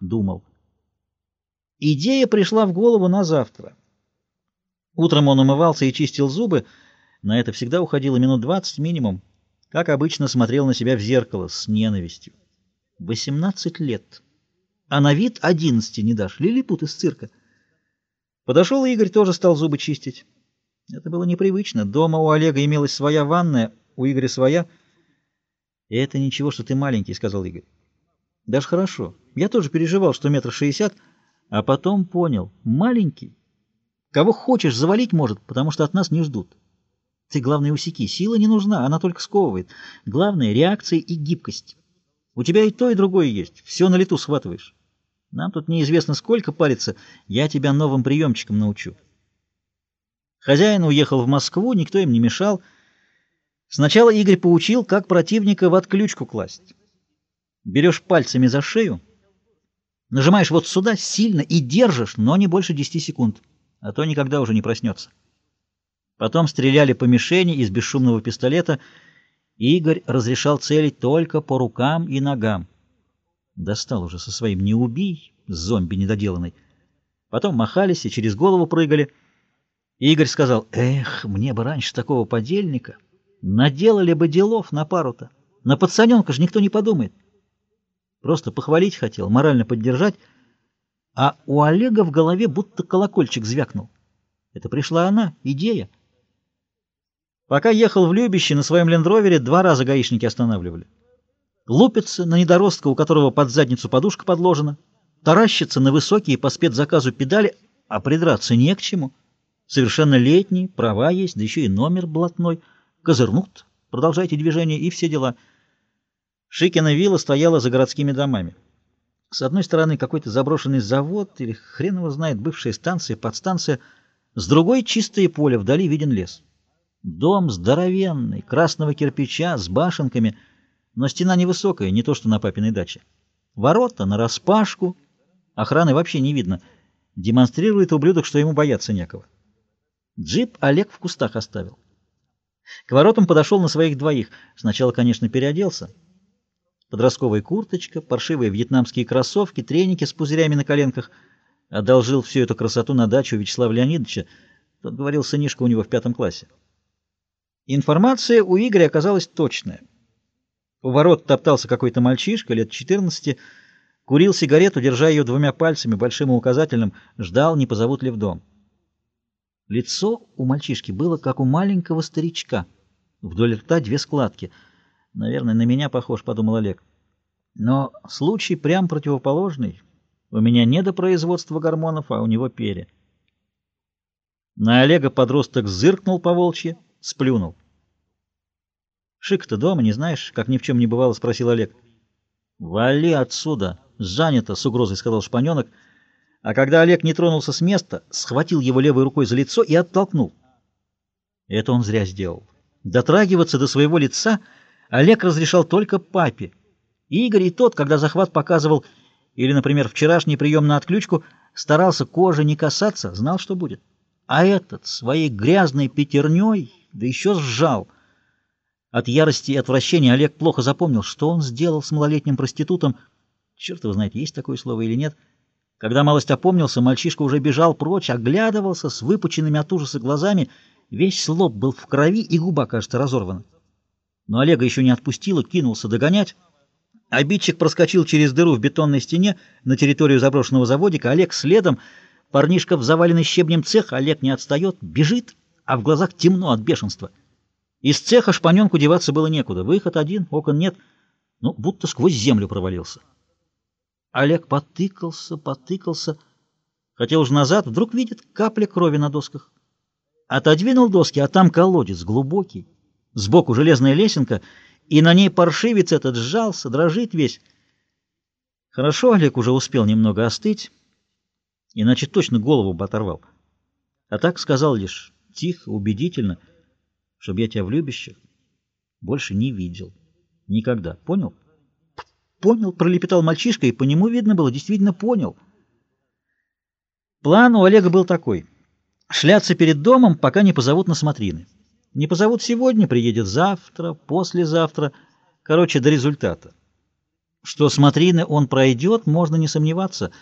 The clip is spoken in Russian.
думал. Идея пришла в голову на завтра. Утром он умывался и чистил зубы, на это всегда уходило минут двадцать минимум. Как обычно, смотрел на себя в зеркало с ненавистью. Восемнадцать лет. А на вид одиннадцати не дашь. Лилипут из цирка. Подошел Игорь, тоже стал зубы чистить. Это было непривычно. Дома у Олега имелась своя ванная, у Игоря своя. Это ничего, что ты маленький, — сказал Игорь. Даже хорошо. Я тоже переживал, что метр шестьдесят, а потом понял. Маленький. Кого хочешь, завалить может, потому что от нас не ждут. Ты, главное, усеки. Сила не нужна, она только сковывает. Главное — реакция и гибкость. У тебя и то, и другое есть. Все на лету схватываешь. Нам тут неизвестно сколько париться. Я тебя новым приемчиком научу. Хозяин уехал в Москву, никто им не мешал. Сначала Игорь поучил, как противника в отключку класть. Берешь пальцами за шею, нажимаешь вот сюда сильно и держишь, но не больше 10 секунд, а то никогда уже не проснется. Потом стреляли по мишени из бесшумного пистолета. Игорь разрешал целить только по рукам и ногам. Достал уже со своим «не убий», зомби недоделанный. Потом махались и через голову прыгали. Игорь сказал, «Эх, мне бы раньше такого подельника. Наделали бы делов на пару-то. На пацаненка же никто не подумает». Просто похвалить хотел, морально поддержать, а у Олега в голове будто колокольчик звякнул. Это пришла она, идея. Пока ехал в Любище, на своем лендровере два раза гаишники останавливали. Лупится на недоростка, у которого под задницу подушка подложена, таращится на высокие по спецзаказу педали, а придраться не к чему. Совершенно летний, права есть, да еще и номер блатной. Козырнут, продолжайте движение и все дела. Шикина вилла стояла за городскими домами. С одной стороны какой-то заброшенный завод или хрен его знает, бывшая станция, подстанция, с другой чистое поле, вдали виден лес. Дом здоровенный, красного кирпича, с башенками, но стена невысокая, не то что на папиной даче. Ворота нараспашку, охраны вообще не видно. Демонстрирует ублюдок, что ему бояться некого. Джип Олег в кустах оставил. К воротам подошел на своих двоих. Сначала, конечно, переоделся. Подростковая курточка, паршивые вьетнамские кроссовки, треники с пузырями на коленках. Одолжил всю эту красоту на дачу Вячеслава Леонидовича. Тот говорил, сынишка у него в пятом классе. Информация у Игоря оказалась точная. У ворот топтался какой-то мальчишка лет 14, курил сигарету, держа ее двумя пальцами, большим и указательным, ждал, не позовут ли в дом. Лицо у мальчишки было, как у маленького старичка. Вдоль рта две складки. Наверное, на меня похож, подумал Олег. Но случай прям противоположный. У меня не до производства гормонов, а у него перья. На Олега подросток зыркнул по волчьи, сплюнул. «Шик-то дома, не знаешь?» — как ни в чем не бывало, спросил Олег. «Вали отсюда! Занято!» — с угрозой сказал шпаненок. А когда Олег не тронулся с места, схватил его левой рукой за лицо и оттолкнул. Это он зря сделал. Дотрагиваться до своего лица Олег разрешал только папе. Игорь и тот, когда захват показывал, или, например, вчерашний прием на отключку, старался кожи не касаться, знал, что будет. А этот своей грязной пятерней, да еще сжал. От ярости и отвращения Олег плохо запомнил, что он сделал с малолетним проститутом. Черт его знает, есть такое слово или нет. Когда малость опомнился, мальчишка уже бежал прочь, оглядывался с выпученными от ужаса глазами. Весь лоб был в крови, и губа, кажется, разорвана. Но Олега еще не отпустило, кинулся догонять. Обидчик проскочил через дыру в бетонной стене на территорию заброшенного заводика. Олег следом — Парнишка в заваленный щебнем цех, Олег не отстает, бежит, а в глазах темно от бешенства. Из цеха шпаненку деваться было некуда. Выход один, окон нет. Ну, будто сквозь землю провалился. Олег потыкался, потыкался. Хотел уж назад, вдруг видит капли крови на досках. Отодвинул доски, а там колодец глубокий. Сбоку железная лесенка, и на ней паршивец этот сжался, дрожит весь. Хорошо Олег уже успел немного остыть иначе точно голову бы оторвал. А так сказал лишь тихо, убедительно, чтобы я тебя в любящих больше не видел. Никогда. Понял? Понял, пролепетал мальчишка, и по нему видно было, действительно понял. План у Олега был такой. Шляться перед домом, пока не позовут на смотрины. Не позовут сегодня, приедет завтра, послезавтра. Короче, до результата. Что смотрины он пройдет, можно не сомневаться —